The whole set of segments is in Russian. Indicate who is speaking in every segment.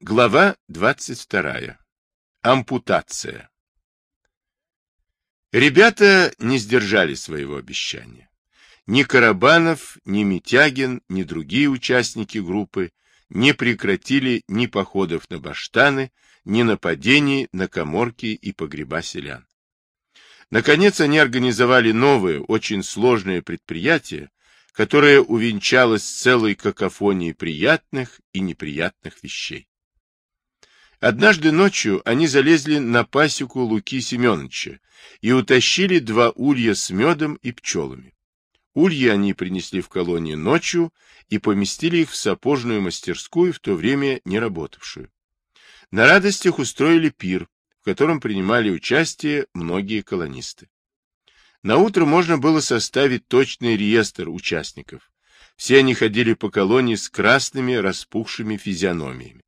Speaker 1: Глава 22. Ампутация. Ребята не сдержали своего обещания. Ни Карабанов, ни Митягин, ни другие участники группы не прекратили ни походов на баштаны, ни нападений на коморки и погреба селян. Наконец они организовали новое, очень сложное предприятие, которое увенчалось целой какофонией приятных и неприятных вещей. Однажды ночью они залезли на пасеку Луки Семеновича и утащили два улья с медом и пчелами. Ульи они принесли в колонию ночью и поместили их в сапожную мастерскую, в то время не работавшую. На радостях устроили пир, в котором принимали участие многие колонисты. На утро можно было составить точный реестр участников. Все они ходили по колонии с красными распухшими физиономиями.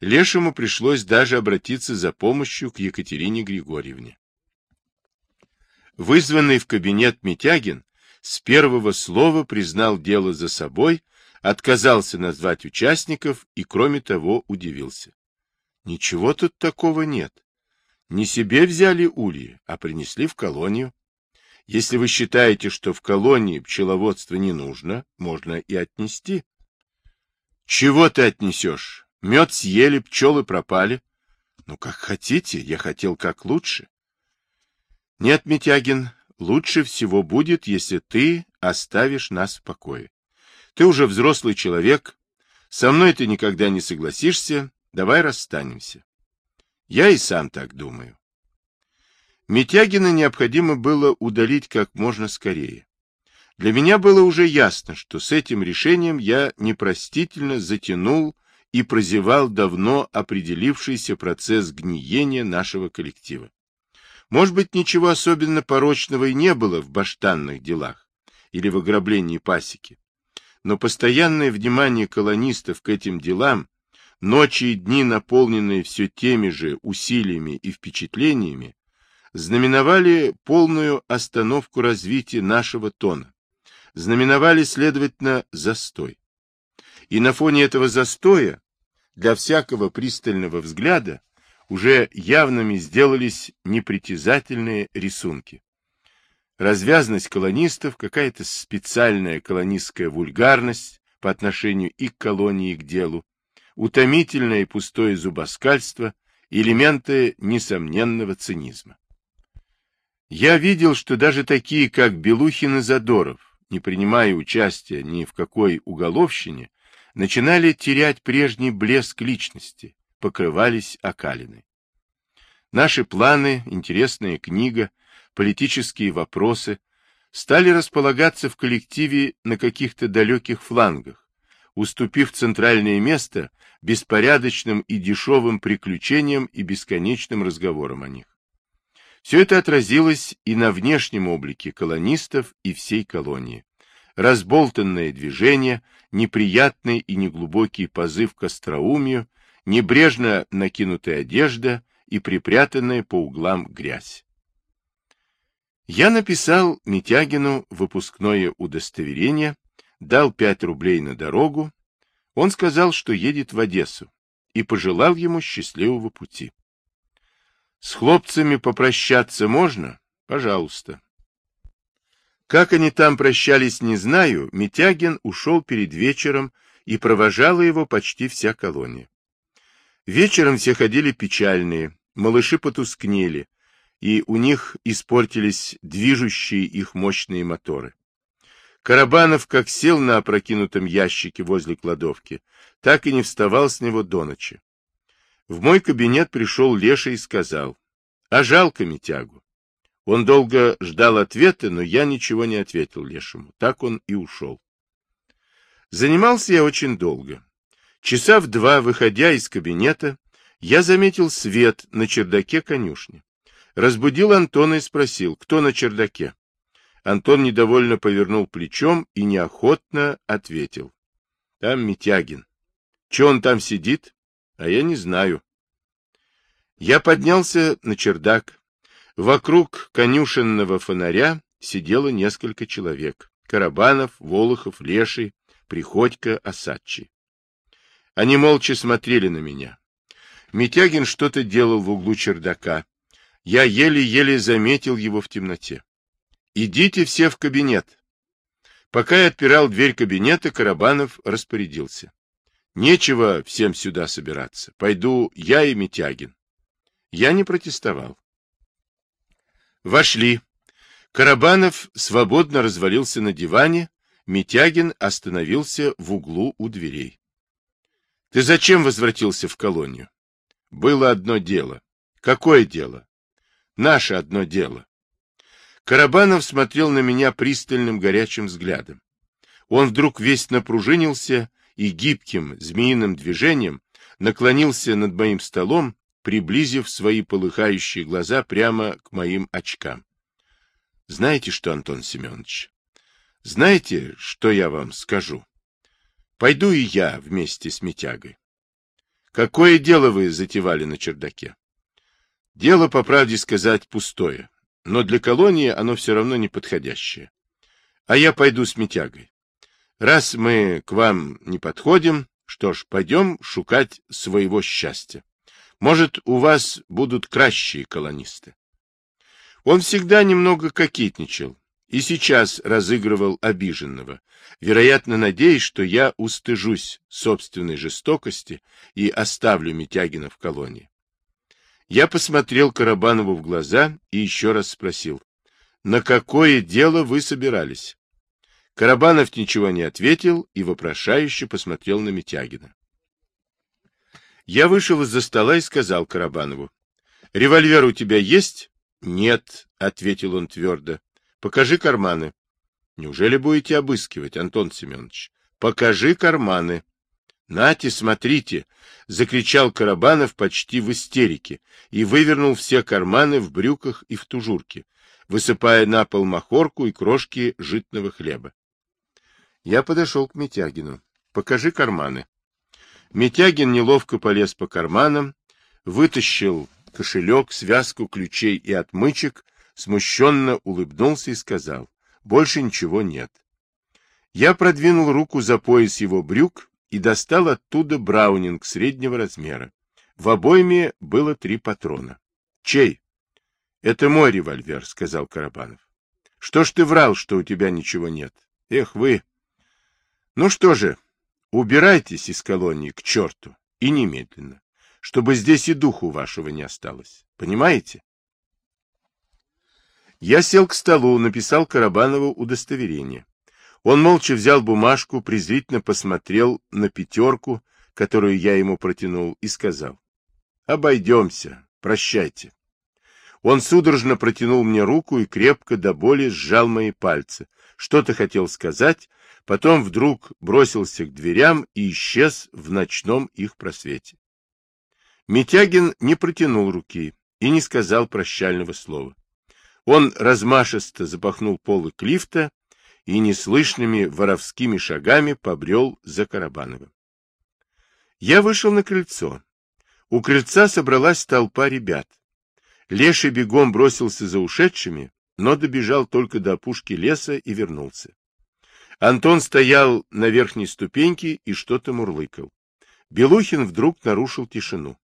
Speaker 1: Лешему пришлось даже обратиться за помощью к Екатерине Григорьевне. Вызванный в кабинет Митягин с первого слова признал дело за собой, отказался назвать участников и, кроме того, удивился. Ничего тут такого нет. Не себе взяли ульи, а принесли в колонию. Если вы считаете, что в колонии пчеловодство не нужно, можно и отнести. Чего ты отнесешь? Мед съели, пчелы пропали. Ну, как хотите, я хотел как лучше. Нет, Митягин, лучше всего будет, если ты оставишь нас в покое. Ты уже взрослый человек, со мной ты никогда не согласишься, давай расстанемся. Я и сам так думаю. Митягина необходимо было удалить как можно скорее. Для меня было уже ясно, что с этим решением я непростительно затянул и прозевал давно определившийся процесс гниения нашего коллектива. Может быть, ничего особенно порочного и не было в баштанных делах или в ограблении пасеки, но постоянное внимание колонистов к этим делам, ночи и дни, наполненные все теми же усилиями и впечатлениями, знаменовали полную остановку развития нашего тона, знаменовали, следовательно, застой. И на фоне этого застоя для всякого пристального взгляда уже явными сделались непритязательные рисунки. Развязность колонистов, какая-то специальная колонистская вульгарность по отношению и к колонии, и к делу, утомительное и пустое зубоскальство, элементы несомненного цинизма. Я видел, что даже такие, как Белухин и Задоров, не принимая участия ни в какой уголовщине, начинали терять прежний блеск личности, покрывались окалиной. Наши планы, интересная книга, политические вопросы стали располагаться в коллективе на каких-то далеких флангах, уступив центральное место беспорядочным и дешевым приключениям и бесконечным разговорам о них. Все это отразилось и на внешнем облике колонистов и всей колонии разболтанное движение, неприятный и неглубокий позыв к остроумию, небрежно накинутая одежда и припрятанная по углам грязь. Я написал Митягину выпускное удостоверение, дал пять рублей на дорогу. Он сказал, что едет в Одессу, и пожелал ему счастливого пути. С хлопцами попрощаться можно? Пожалуйста. Как они там прощались, не знаю, Митягин ушел перед вечером, и провожала его почти вся колония. Вечером все ходили печальные, малыши потускнели, и у них испортились движущие их мощные моторы. Карабанов как сел на опрокинутом ящике возле кладовки, так и не вставал с него до ночи. В мой кабинет пришел Леша и сказал, а жалко Митягу. Он долго ждал ответа, но я ничего не ответил Лешему. Так он и ушел. Занимался я очень долго. Часа в два, выходя из кабинета, я заметил свет на чердаке конюшни. Разбудил Антона и спросил, кто на чердаке. Антон недовольно повернул плечом и неохотно ответил. Там Митягин. Че он там сидит? А я не знаю. Я поднялся на чердак, Вокруг конюшенного фонаря сидело несколько человек. Карабанов, Волохов, Леший, Приходько, Осадчий. Они молча смотрели на меня. Митягин что-то делал в углу чердака. Я еле-еле заметил его в темноте. «Идите все в кабинет». Пока я отпирал дверь кабинета, Карабанов распорядился. Нечего всем сюда собираться. Пойду я и Митягин. Я не протестовал. Вошли. Карабанов свободно развалился на диване, Митягин остановился в углу у дверей. — Ты зачем возвратился в колонию? — Было одно дело. — Какое дело? — Наше одно дело. Карабанов смотрел на меня пристальным горячим взглядом. Он вдруг весь напружинился и гибким змеиным движением наклонился над моим столом, приблизив свои полыхающие глаза прямо к моим очкам. Знаете что, Антон Семенович? Знаете, что я вам скажу? Пойду и я вместе с Митягой. Какое дело вы затевали на чердаке? Дело, по правде сказать, пустое, но для колонии оно все равно неподходящее. А я пойду с Митягой. Раз мы к вам не подходим, что ж, пойдем шукать своего счастья. Может, у вас будут кращие колонисты. Он всегда немного кокетничал и сейчас разыгрывал обиженного, вероятно, надеясь, что я устыжусь собственной жестокости и оставлю Митягина в колонии. Я посмотрел Карабанову в глаза и еще раз спросил, на какое дело вы собирались? Карабанов ничего не ответил и вопрошающе посмотрел на Митягина. Я вышел из-за стола и сказал Карабанову, «Револьвер у тебя есть?» Нет, ответил он твердо. Покажи карманы. Неужели будете обыскивать, Антон Семенович? Покажи карманы. Нате, смотрите, закричал Карабанов почти в истерике и вывернул все карманы в брюках и в тужурке, высыпая на пол махорку и крошки житного хлеба. Я подошел к Митягину. Покажи карманы. Митягин неловко полез по карманам, вытащил кошелек, связку ключей и отмычек, смущенно улыбнулся и сказал, больше ничего нет. Я продвинул руку за пояс его брюк и достал оттуда браунинг среднего размера. В обойме было три патрона. Чей? Это мой револьвер, сказал Карабанов. Что ж ты врал, что у тебя ничего нет? Эх вы! Ну что же, убирайтесь из колонии к черту и немедленно чтобы здесь и духу вашего не осталось. Понимаете? Я сел к столу, написал Карабанову удостоверение. Он молча взял бумажку, презрительно посмотрел на пятерку, которую я ему протянул, и сказал. «Обойдемся. Прощайте». Он судорожно протянул мне руку и крепко до боли сжал мои пальцы. Что-то хотел сказать, потом вдруг бросился к дверям и исчез в ночном их просвете. Митягин не протянул руки и не сказал прощального слова. Он размашисто запахнул полы лифта и неслышными воровскими шагами побрел за Карабановым. Я вышел на крыльцо. У крыльца собралась толпа ребят. Леший бегом бросился за ушедшими, но добежал только до опушки леса и вернулся. Антон стоял на верхней ступеньке и что-то мурлыкал. Белухин вдруг нарушил тишину.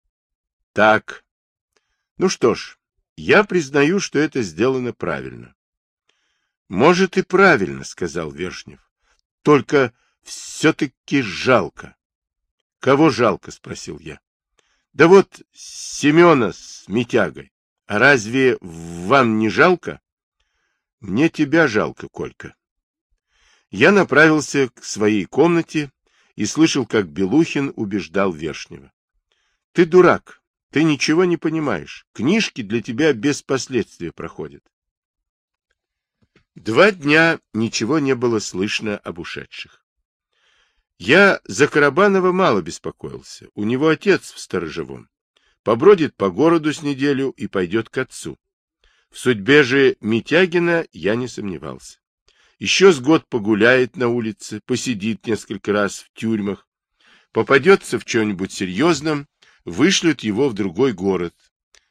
Speaker 1: Так. Ну что ж, я признаю, что это сделано правильно. Может и правильно, сказал Вершнев. Только все-таки жалко. Кого жалко, спросил я. Да вот Семена с Митягой. А разве вам не жалко? Мне тебя жалко, Колька. Я направился к своей комнате и слышал, как Белухин убеждал Вершнева. Ты дурак. Ты ничего не понимаешь. Книжки для тебя без последствий проходят. Два дня ничего не было слышно об ушедших. Я за Карабанова мало беспокоился. У него отец в сторожевом. Побродит по городу с неделю и пойдет к отцу. В судьбе же Митягина я не сомневался. Еще с год погуляет на улице, посидит несколько раз в тюрьмах, попадется в чем-нибудь серьезном вышлют его в другой город,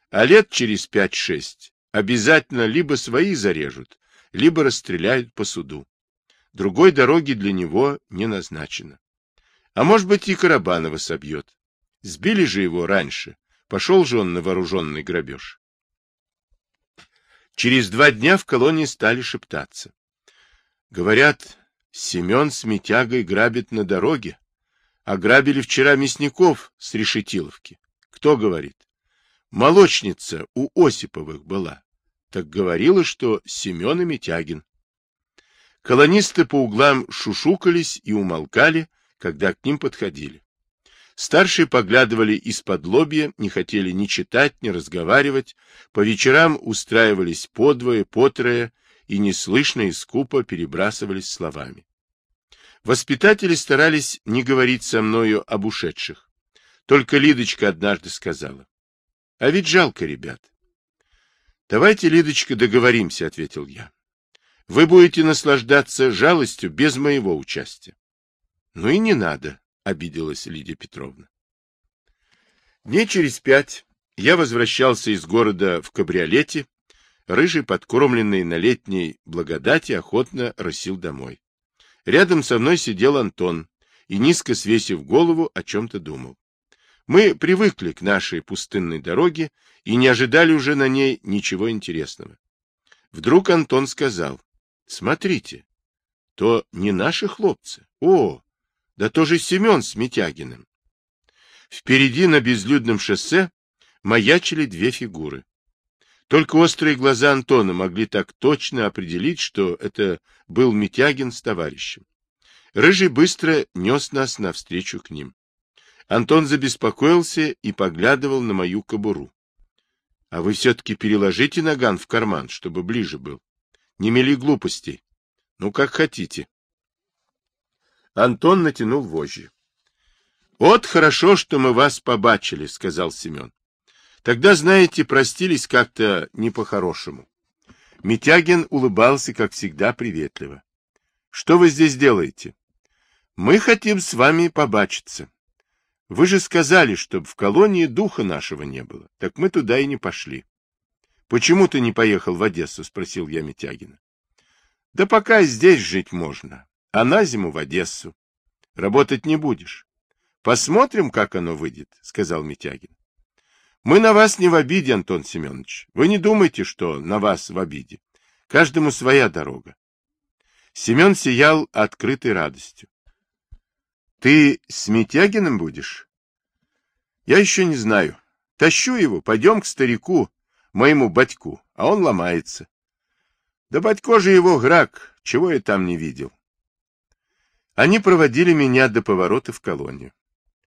Speaker 1: а лет через пять-шесть обязательно либо свои зарежут, либо расстреляют по суду. Другой дороги для него не назначено. А может быть и Карабанова собьет. Сбили же его раньше. Пошел же он на вооруженный грабеж. Через два дня в колонии стали шептаться. Говорят, Семен с Митягой грабит на дороге. Ограбили вчера мясников с Решетиловки. Кто говорит? Молочница у Осиповых была. Так говорила, что Семен и Митягин. Колонисты по углам шушукались и умолкали, когда к ним подходили. Старшие поглядывали из-под лобья, не хотели ни читать, ни разговаривать, по вечерам устраивались подвое, потрое и неслышно и скупо перебрасывались словами. Воспитатели старались не говорить со мною об ушедших. Только Лидочка однажды сказала. — А ведь жалко ребят. — Давайте, Лидочка, договоримся, — ответил я. — Вы будете наслаждаться жалостью без моего участия. — Ну и не надо, обиделась Лидия Петровна. Дней через пять я возвращался из города в кабриолете, рыжий, подкормленный на летней благодати, охотно рысил домой. Рядом со мной сидел Антон и, низко свесив голову, о чем-то думал. Мы привыкли к нашей пустынной дороге и не ожидали уже на ней ничего интересного. Вдруг Антон сказал, смотрите, то не наши хлопцы. О, да тоже Семен с Митягиным. Впереди на безлюдном шоссе маячили две фигуры. Только острые глаза Антона могли так точно определить, что это был Митягин с товарищем. Рыжий быстро нес нас навстречу к ним. Антон забеспокоился и поглядывал на мою кобуру. — А вы все-таки переложите наган в карман, чтобы ближе был. Не мели глупостей. Ну, как хотите. Антон натянул вожжи. — Вот хорошо, что мы вас побачили, — сказал Семен. — Тогда, знаете, простились как-то не по-хорошему. Митягин улыбался, как всегда, приветливо. — Что вы здесь делаете? — Мы хотим с вами побачиться. Вы же сказали, чтобы в колонии духа нашего не было. Так мы туда и не пошли. — Почему ты не поехал в Одессу? — спросил я Митягина. — Да пока здесь жить можно а на зиму в Одессу. Работать не будешь. Посмотрим, как оно выйдет, — сказал Митягин. Мы на вас не в обиде, Антон Семенович. Вы не думайте, что на вас в обиде. Каждому своя дорога. Семен сиял открытой радостью. Ты с Митягиным будешь? Я еще не знаю. Тащу его, пойдем к старику, моему батьку, а он ломается. Да батько же его грак, чего я там не видел. Они проводили меня до поворота в колонию.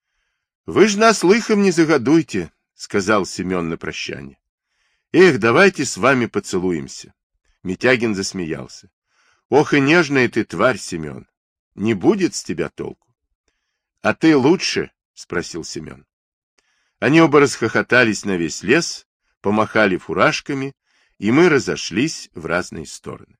Speaker 1: — Вы ж нас лыхом не загодуйте, — сказал Семен на прощание. — Эх, давайте с вами поцелуемся. Митягин засмеялся. — Ох и нежная ты тварь, Семен. Не будет с тебя толку. — А ты лучше? — спросил Семен. Они оба расхохотались на весь лес, помахали фуражками, и мы разошлись в разные стороны.